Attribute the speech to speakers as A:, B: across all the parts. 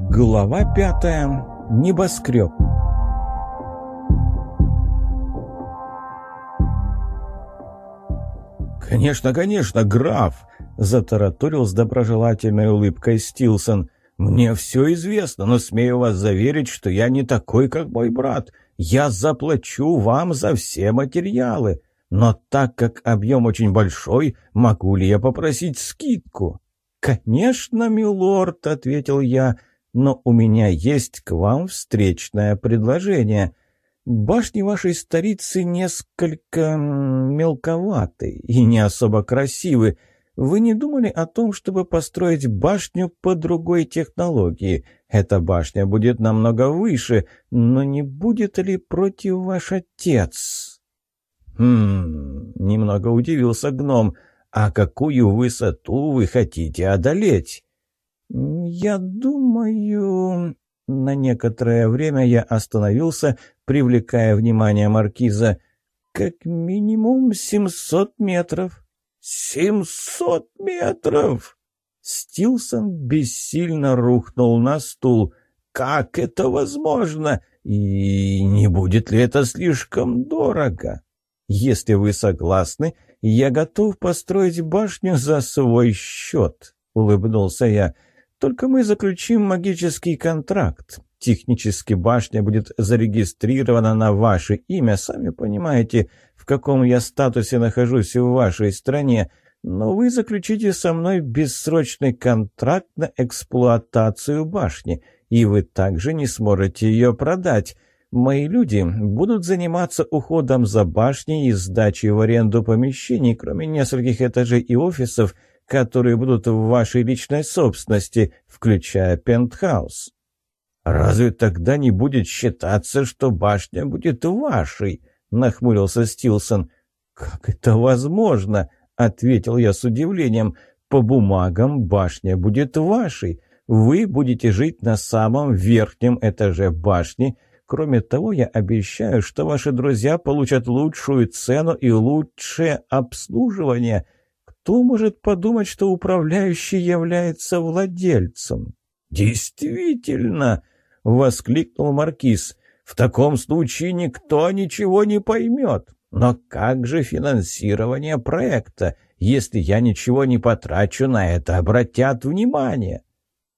A: Глава пятая. Небоскреб. «Конечно, конечно, граф!» — затараторил с доброжелательной улыбкой Стилсон. «Мне все известно, но смею вас заверить, что я не такой, как мой брат. Я заплачу вам за все материалы. Но так как объем очень большой, могу ли я попросить скидку?» «Конечно, милорд», — ответил я, — «но у меня есть к вам встречное предложение. Башни вашей столицы несколько мелковаты и не особо красивы. Вы не думали о том, чтобы построить башню по другой технологии? Эта башня будет намного выше, но не будет ли против ваш отец?» «Хм...» — немного удивился гном. «А какую высоту вы хотите одолеть?» «Я думаю...» На некоторое время я остановился, привлекая внимание маркиза. «Как минимум семьсот метров». «Семьсот метров!» Стилсон бессильно рухнул на стул. «Как это возможно? И не будет ли это слишком дорого?» «Если вы согласны, я готов построить башню за свой счет», — улыбнулся я. Только мы заключим магический контракт. Технически башня будет зарегистрирована на ваше имя. Сами понимаете, в каком я статусе нахожусь в вашей стране. Но вы заключите со мной бессрочный контракт на эксплуатацию башни, и вы также не сможете ее продать. Мои люди будут заниматься уходом за башней и сдачей в аренду помещений, кроме нескольких этажей и офисов – которые будут в вашей личной собственности, включая пентхаус. «Разве тогда не будет считаться, что башня будет вашей?» — нахмурился Стилсон. «Как это возможно?» — ответил я с удивлением. «По бумагам башня будет вашей. Вы будете жить на самом верхнем этаже башни. Кроме того, я обещаю, что ваши друзья получат лучшую цену и лучшее обслуживание» кто может подумать, что управляющий является владельцем? «Действительно!» — воскликнул Маркиз. «В таком случае никто ничего не поймет. Но как же финансирование проекта? Если я ничего не потрачу на это, обратят внимание».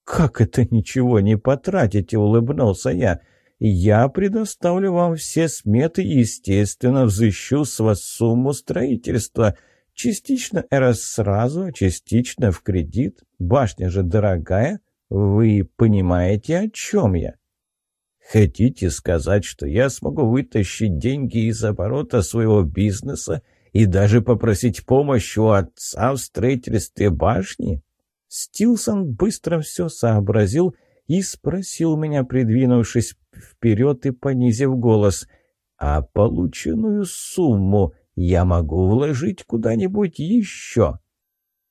A: «Как это ничего не потратите?» — улыбнулся я. «Я предоставлю вам все сметы и, естественно, взыщу с вас сумму строительства». Частично РС сразу, а частично в кредит. Башня же дорогая. Вы понимаете, о чем я? Хотите сказать, что я смогу вытащить деньги из оборота своего бизнеса и даже попросить помощи у отца в строительстве башни? Стилсон быстро все сообразил и спросил меня, придвинувшись вперед и понизив голос, «А полученную сумму я могу вложить куда-нибудь еще.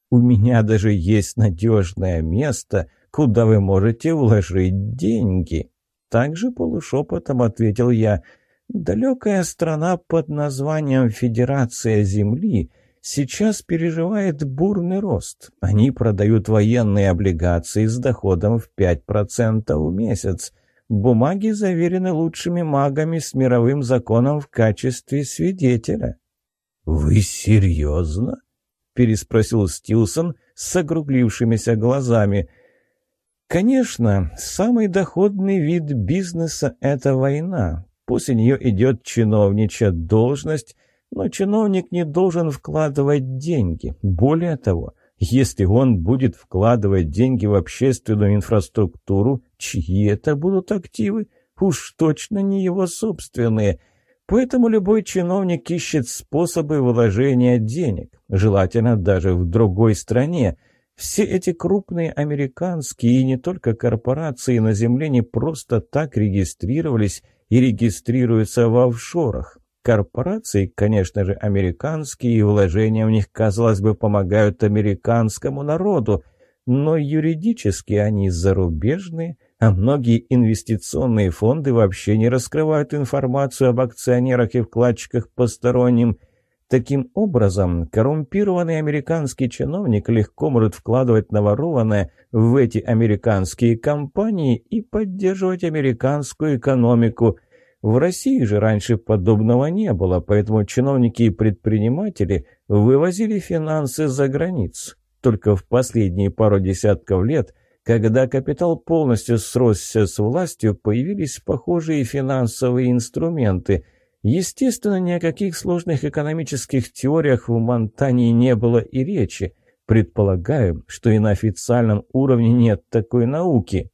A: У меня даже есть надежное место, куда вы можете вложить деньги. Также полушепотом ответил я. Далекая страна под названием Федерация Земли сейчас переживает бурный рост. Они продают военные облигации с доходом в 5% в месяц. Бумаги заверены лучшими магами с мировым законом в качестве свидетеля. «Вы серьезно?» — переспросил Стилсон с округлившимися глазами. «Конечно, самый доходный вид бизнеса — это война. После нее идет чиновничья должность, но чиновник не должен вкладывать деньги. Более того, если он будет вкладывать деньги в общественную инфраструктуру, чьи это будут активы? Уж точно не его собственные». Поэтому любой чиновник ищет способы вложения денег, желательно даже в другой стране. Все эти крупные американские и не только корпорации на Земле не просто так регистрировались и регистрируются в офшорах. Корпорации, конечно же, американские, и вложения в них, казалось бы, помогают американскому народу, но юридически они зарубежные – а многие инвестиционные фонды вообще не раскрывают информацию об акционерах и вкладчиках посторонним. Таким образом, коррумпированный американский чиновник легко может вкладывать наворованное в эти американские компании и поддерживать американскую экономику. В России же раньше подобного не было, поэтому чиновники и предприниматели вывозили финансы за границу. Только в последние пару десятков лет, когда капитал полностью сросся с властью, появились похожие финансовые инструменты – Естественно, ни о каких сложных экономических теориях в Монтании не было и речи. Предполагаю, что и на официальном уровне нет такой науки.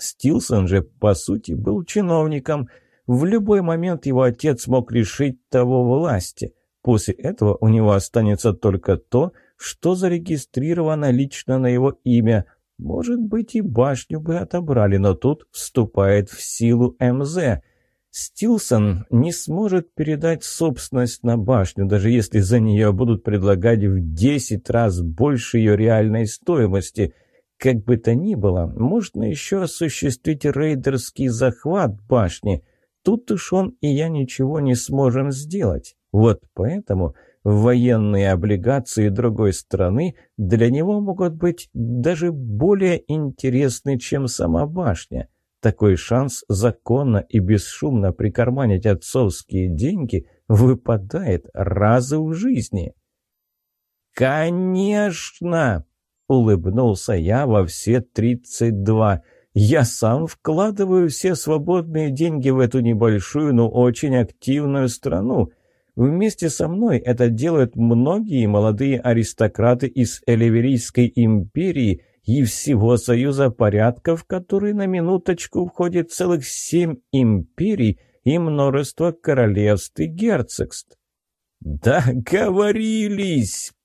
A: Стилсон же, по сути, был чиновником. В любой момент его отец мог лишить того власти. После этого у него останется только то, что зарегистрировано лично на его имя. Может быть, и башню бы отобрали, но тут вступает в силу МЗ – Стилсон не сможет передать собственность на башню, даже если за нее будут предлагать в 10 раз больше ее реальной стоимости. Как бы то ни было, можно еще осуществить рейдерский захват башни. Тут уж он и я ничего не сможем сделать. Вот поэтому военные облигации другой страны для него могут быть даже более интересны, чем сама башня. Такой шанс законно и бесшумно прикарманить отцовские деньги выпадает раза в жизни. «Конечно!» — улыбнулся я во все тридцать два. «Я сам вкладываю все свободные деньги в эту небольшую, но очень активную страну. Вместе со мной это делают многие молодые аристократы из Эливерийской империи — и всего союза порядков, который на минуточку входит целых семь империй и множество королевств и герцогств. «Договорились!»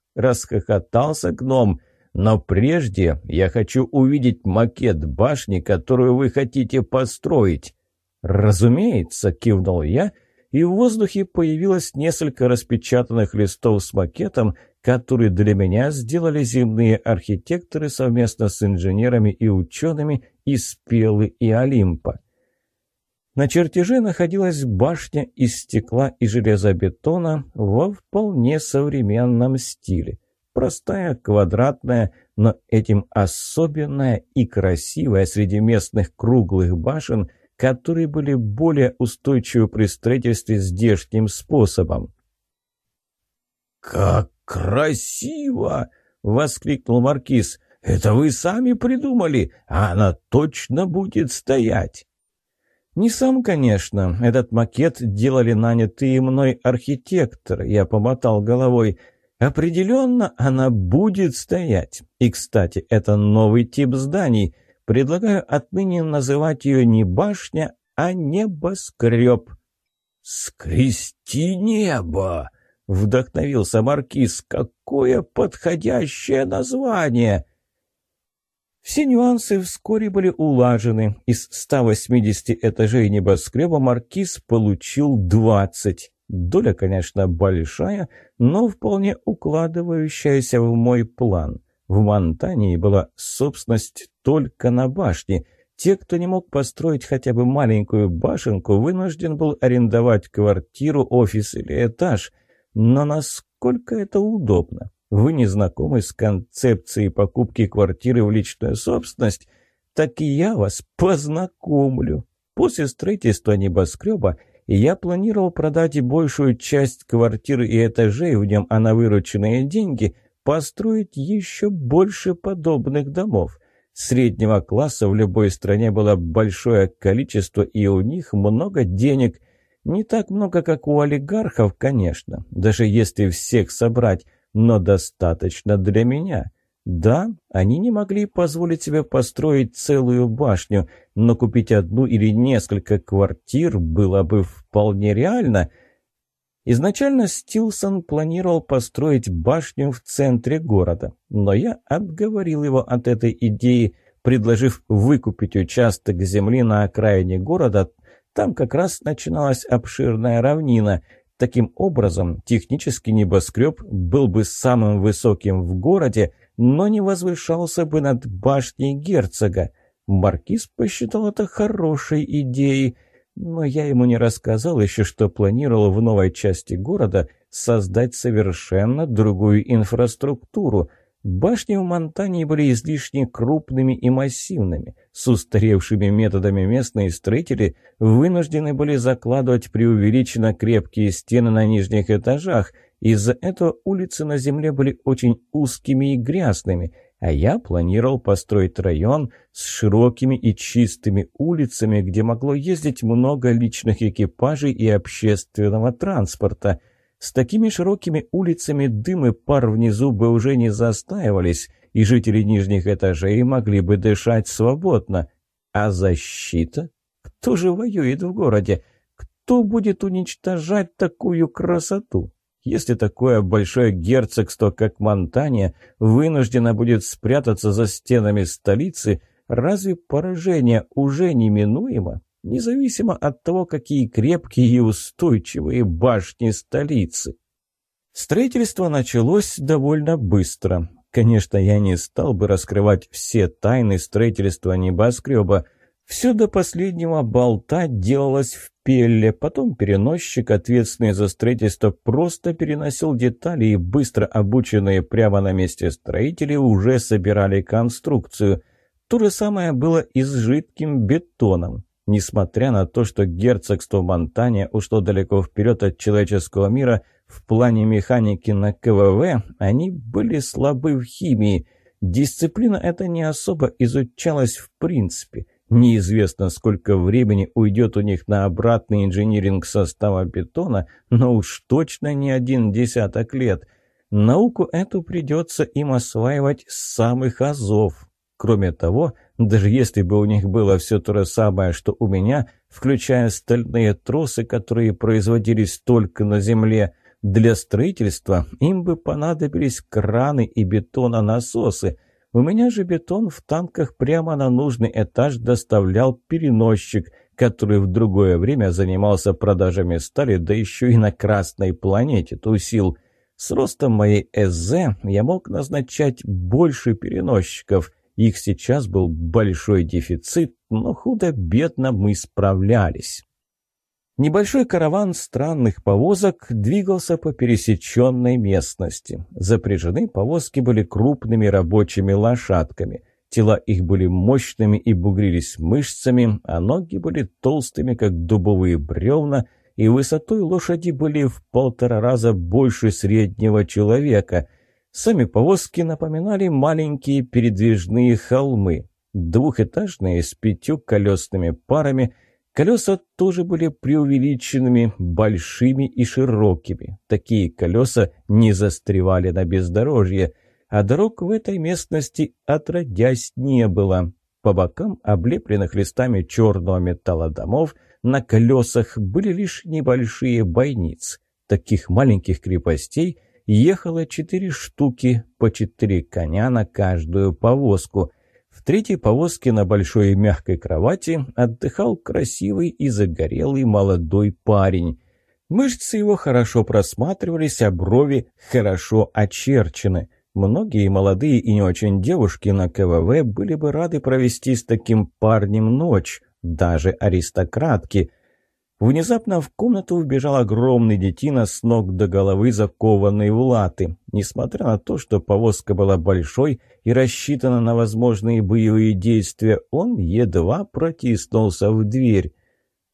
A: — расхохотался гном. «Но прежде я хочу увидеть макет башни, которую вы хотите построить». «Разумеется», — кивнул я, и в воздухе появилось несколько распечатанных листов с макетом, который для меня сделали земные архитекторы совместно с инженерами и учеными из Пелы и Олимпа. На чертеже находилась башня из стекла и железобетона во вполне современном стиле. Простая, квадратная, но этим особенная и красивая среди местных круглых башен, которые были более устойчивы при строительстве здешним способом. «Как красиво!» — воскликнул Маркиз. «Это вы сами придумали, а она точно будет стоять!» «Не сам, конечно. Этот макет делали нанятые мной архитекторы», — я помотал головой. «Определенно она будет стоять. И, кстати, это новый тип зданий. Предлагаю отныне называть ее не башня, а небоскреб». «Скрести небо!» Вдохновился Маркиз. Какое подходящее название! Все нюансы вскоре были улажены. Из 180 этажей небоскреба Маркиз получил 20. Доля, конечно, большая, но вполне укладывающаяся в мой план. В Монтании была собственность только на башне. Те, кто не мог построить хотя бы маленькую башенку, вынужден был арендовать квартиру, офис или этаж – но насколько это удобно? Вы не знакомы с концепцией покупки квартиры в личную собственность? Так и я вас познакомлю. После строительства небоскреба я планировал продать большую часть квартиры и этажей в нем, а на вырученные деньги построить еще больше подобных домов. Среднего класса в любой стране было большое количество, и у них много денег – не так много, как у олигархов, конечно, даже если всех собрать, но достаточно для меня. Да, они не могли позволить себе построить целую башню, но купить одну или несколько квартир было бы вполне реально. Изначально Стилсон планировал построить башню в центре города, но я отговорил его от этой идеи, предложив выкупить участок земли на окраине города – там как раз начиналась обширная равнина. Таким образом, технический небоскреб был бы самым высоким в городе, но не возвышался бы над башней герцога. Маркиз посчитал это хорошей идеей. Но я ему не рассказал еще, что планировал в новой части города создать совершенно другую инфраструктуру. Башни в Монтане были излишне крупными и массивными. С устаревшими методами местные строители вынуждены были закладывать преувеличенно крепкие стены на нижних этажах. Из-за этого улицы на земле были очень узкими и грязными – а я планировал построить район с широкими и чистыми улицами, где могло ездить много личных экипажей и общественного транспорта. С такими широкими улицами дым и пар внизу бы уже не застаивались, и жители нижних этажей могли бы дышать свободно. А защита? Кто же воюет в городе? Кто будет уничтожать такую красоту? Если такое большое герцогство, как Монтания, вынуждено будет спрятаться за стенами столицы, разве поражение уже неминуемо? Независимо от того, какие крепкие и устойчивые башни столицы. Строительство началось довольно быстро. Конечно, я не стал бы раскрывать все тайны строительства небоскреба, все до последнего болта делалось в пелле, потом переносчик, ответственный за строительство, просто переносил детали, и быстро обученные прямо на месте строители уже собирали конструкцию. То же самое было и с жидким бетоном. Несмотря на то, что герцогство Монтания ушло далеко вперед от человеческого мира в плане механики на КВВ, они были слабы в химии. Дисциплина эта не особо изучалась в принципе – Неизвестно, сколько времени уйдет у них на обратный инжиниринг состава бетона, но уж точно не один десяток лет. Науку эту придется им осваивать с самых азов. Кроме того, даже если бы у них было все то же самое, что у меня, включая стальные тросы, которые производились только на земле, для строительства им бы понадобились краны и бетононасосы – у меня же бетон в танках прямо на нужный этаж доставлял переносчик, который в другое время занимался продажами стали, да еще и на Красной планете тусил. С ростом моей СЗ я мог назначать больше переносчиков. Их сейчас был большой дефицит, но худо-бедно мы справлялись. Небольшой караван странных повозок двигался по пересеченной местности. Запряжены повозки были крупными рабочими лошадками. Тела их были мощными и бугрились мышцами, а ноги были толстыми, как дубовые бревна, и высотой лошади были в полтора раза больше среднего человека. Сами повозки напоминали маленькие передвижные холмы. Двухэтажные с пятью колесными парами – Колеса тоже были преувеличенными, большими и широкими. Такие колеса не застревали на бездорожье, а дорог в этой местности отродясь не было. По бокам, облепленных листами черного металла домов, на колесах были лишь небольшие бойницы. Таких маленьких крепостей ехало четыре штуки, по четыре коня на каждую повозку. В третьей повозке на большой и мягкой кровати отдыхал красивый и загорелый молодой парень. Мышцы его хорошо просматривались, а брови хорошо очерчены. Многие молодые и не очень девушки на КВВ были бы рады провести с таким парнем ночь, даже аристократки. Внезапно в комнату вбежал огромный детина с ног до головы, закованный в латы. Несмотря на то, что повозка была большой и рассчитана на возможные боевые действия, он едва протиснулся в дверь.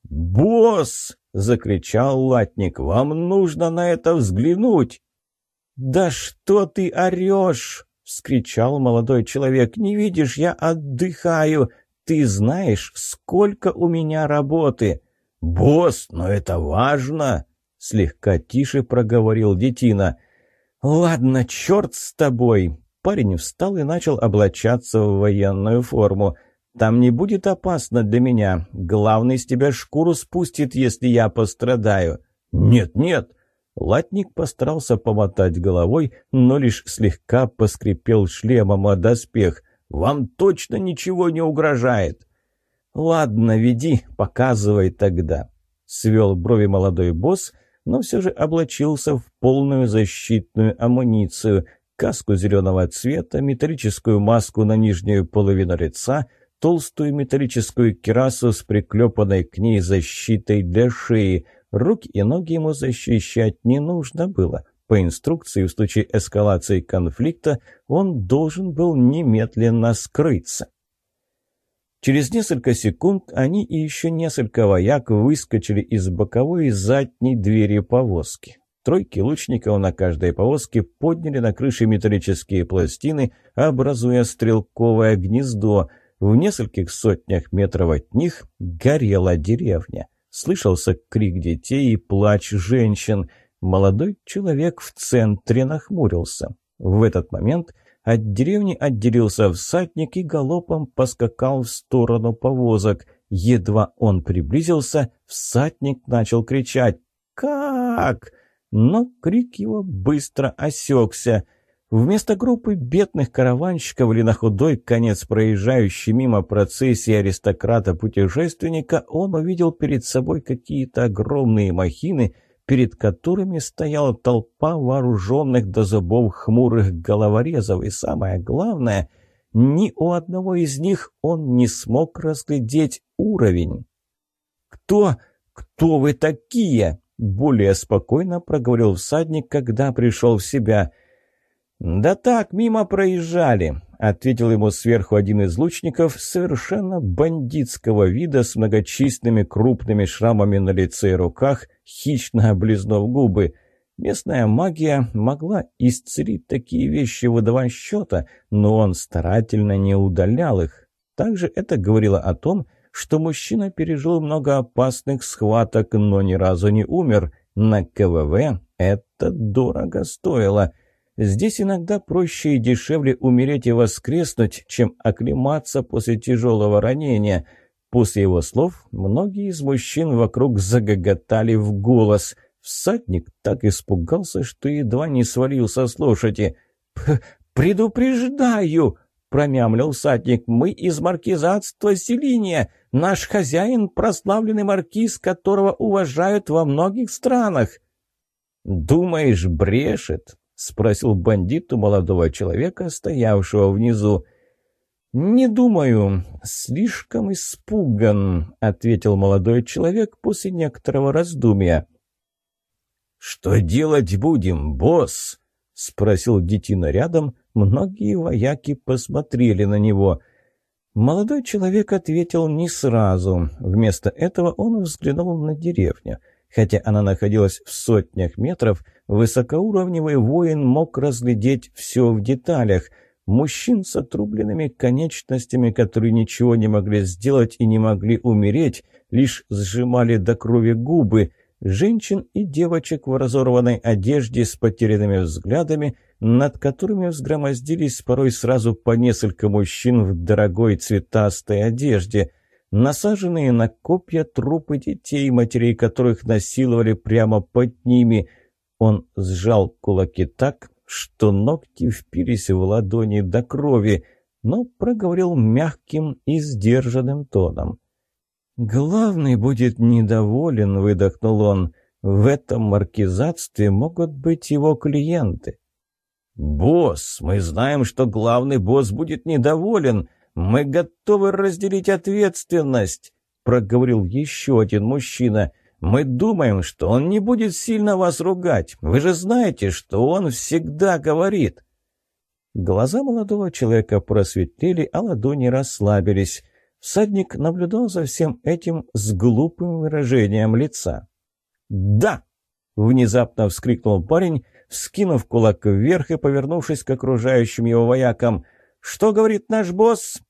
A: «Босс!» — закричал латник. «Вам нужно на это взглянуть!» «Да что ты орешь!» — вскричал молодой человек. «Не видишь, я отдыхаю! Ты знаешь, сколько у меня работы!» «Босс, но это важно!» — слегка тише проговорил детина. «Ладно, черт с тобой!» Парень встал и начал облачаться в военную форму. «Там не будет опасно для меня. Главный с тебя шкуру спустит, если я пострадаю». «Нет, нет!» Латник постарался помотать головой, но лишь слегка поскрипел шлемом о доспех. «Вам точно ничего не угрожает!» «Ладно, веди, показывай тогда», — свел брови молодой босс, но все же облачился в полную защитную амуницию, каску зеленого цвета, металлическую маску на нижнюю половину лица, толстую металлическую керасу с приклепанной к ней защитой для шеи. Руки и ноги ему защищать не нужно было. По инструкции, в случае эскалации конфликта он должен был немедленно скрыться. Через несколько секунд они и еще несколько вояк выскочили из боковой и задней двери повозки. Тройки лучников на каждой повозке подняли на крыше металлические пластины, образуя стрелковое гнездо. В нескольких сотнях метров от них горела деревня. Слышался крик детей и плач женщин. Молодой человек в центре нахмурился. В этот момент от деревни отделился всадник и галопом поскакал в сторону повозок. Едва он приблизился, всадник начал кричать «Как?», но крик его быстро осекся. Вместо группы бедных караванщиков или на худой конец проезжающей мимо процессии аристократа-путешественника он увидел перед собой какие-то огромные махины – перед которыми стояла толпа вооруженных до зубов хмурых головорезов, и самое главное, ни у одного из них он не смог разглядеть уровень. «Кто? Кто вы такие?» — более спокойно проговорил всадник, когда пришел в себя. «Да так, мимо проезжали ответил ему сверху один из лучников совершенно бандитского вида с многочисленными крупными шрамами на лице и руках, хищно облизнув губы. Местная магия могла исцелить такие вещи в два счета, но он старательно не удалял их. Также это говорило о том, что мужчина пережил много опасных схваток, но ни разу не умер. На КВВ это дорого стоило – Здесь иногда проще и дешевле умереть и воскреснуть, чем оклематься после тяжелого ранения. После его слов многие из мужчин вокруг загоготали в голос. Всадник так испугался, что едва не свалился с лошади. «Предупреждаю!» — промямлил всадник. «Мы из маркизатства Селиния. Наш хозяин — прославленный маркиз, которого уважают во многих странах». «Думаешь, брешет?» — спросил бандит у молодого человека, стоявшего внизу. «Не думаю. Слишком испуган», — ответил молодой человек после некоторого раздумья. «Что делать будем, босс?» — спросил детина рядом. Многие вояки посмотрели на него. Молодой человек ответил не сразу. Вместо этого он взглянул на деревню. Хотя она находилась в сотнях метров, высокоуровневый воин мог разглядеть все в деталях. Мужчин с отрубленными конечностями, которые ничего не могли сделать и не могли умереть, лишь сжимали до крови губы. Женщин и девочек в разорванной одежде с потерянными взглядами, над которыми взгромоздились порой сразу по несколько мужчин в дорогой цветастой одежде – насаженные на копья трупы детей, матерей которых насиловали прямо под ними. Он сжал кулаки так, что ногти впились в ладони до крови, но проговорил мягким и сдержанным тоном. «Главный будет недоволен», — выдохнул он. «В этом маркизатстве могут быть его клиенты». «Босс, мы знаем, что главный босс будет недоволен», «Мы готовы разделить ответственность», — проговорил еще один мужчина. «Мы думаем, что он не будет сильно вас ругать. Вы же знаете, что он всегда говорит». Глаза молодого человека просветлели, а ладони расслабились. Всадник наблюдал за всем этим с глупым выражением лица. «Да!» — внезапно вскрикнул парень, скинув кулак вверх и повернувшись к окружающим его воякам. «Что говорит наш босс?»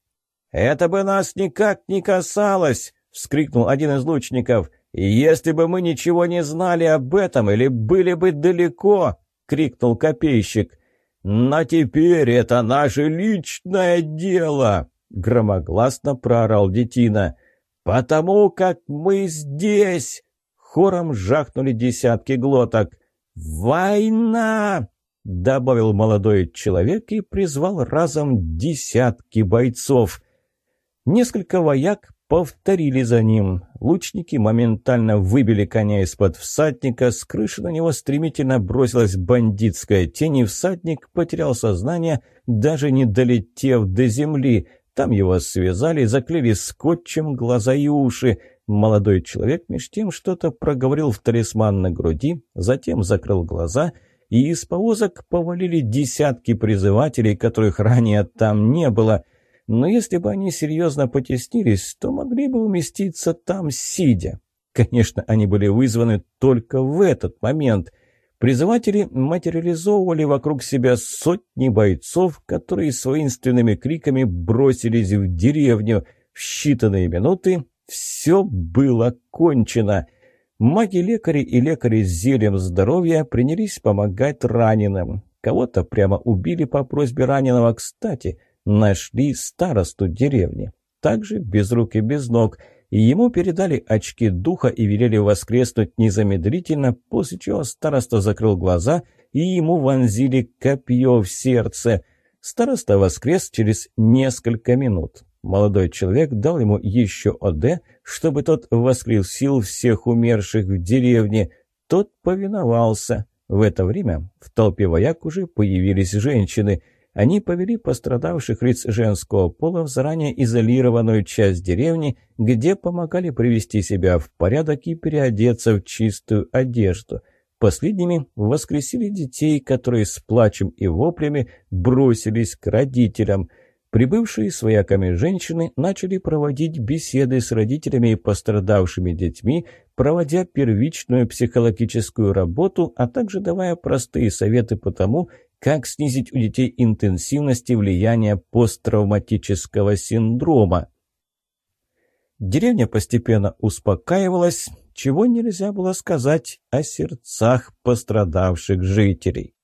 A: «Это бы нас никак не касалось!» — вскрикнул один из лучников. «Если бы мы ничего не знали об этом или были бы далеко!» — крикнул копейщик. «Но теперь это наше личное дело!» — громогласно проорал детина. «Потому как мы здесь!» — хором жахнули десятки глоток. «Война!» — добавил молодой человек и призвал разом десятки бойцов. Несколько вояк повторили за ним. Лучники моментально выбили коня из-под всадника, с крыши на него стремительно бросилась бандитская тень, и всадник потерял сознание, даже не долетев до земли. Там его связали, заклеили скотчем глаза и уши. Молодой человек меж тем что-то проговорил в талисман на груди, затем закрыл глаза, и из повозок повалили десятки призывателей, которых ранее там не было. Но если бы они серьезно потеснились, то могли бы уместиться там сидя. Конечно, они были вызваны только в этот момент – Призыватели материализовывали вокруг себя сотни бойцов, которые с воинственными криками бросились в деревню. В считанные минуты все было кончено. Маги-лекари и лекари с зельем здоровья принялись помогать раненым. Кого-то прямо убили по просьбе раненого. Кстати, нашли старосту деревни. Также без рук и без ног – и ему передали очки духа и велели воскреснуть незамедлительно, после чего староста закрыл глаза, и ему вонзили копье в сердце. Староста воскрес через несколько минут. Молодой человек дал ему еще ОД, чтобы тот воскресил всех умерших в деревне. Тот повиновался. В это время в толпе вояк уже появились женщины – они повели пострадавших лиц женского пола в заранее изолированную часть деревни, где помогали привести себя в порядок и переодеться в чистую одежду. Последними воскресили детей, которые с плачем и воплями бросились к родителям. Прибывшие с вояками женщины начали проводить беседы с родителями и пострадавшими детьми, проводя первичную психологическую работу, а также давая простые советы по тому, как снизить у детей интенсивность и влияние посттравматического синдрома. Деревня постепенно успокаивалась, чего нельзя было сказать о сердцах пострадавших жителей.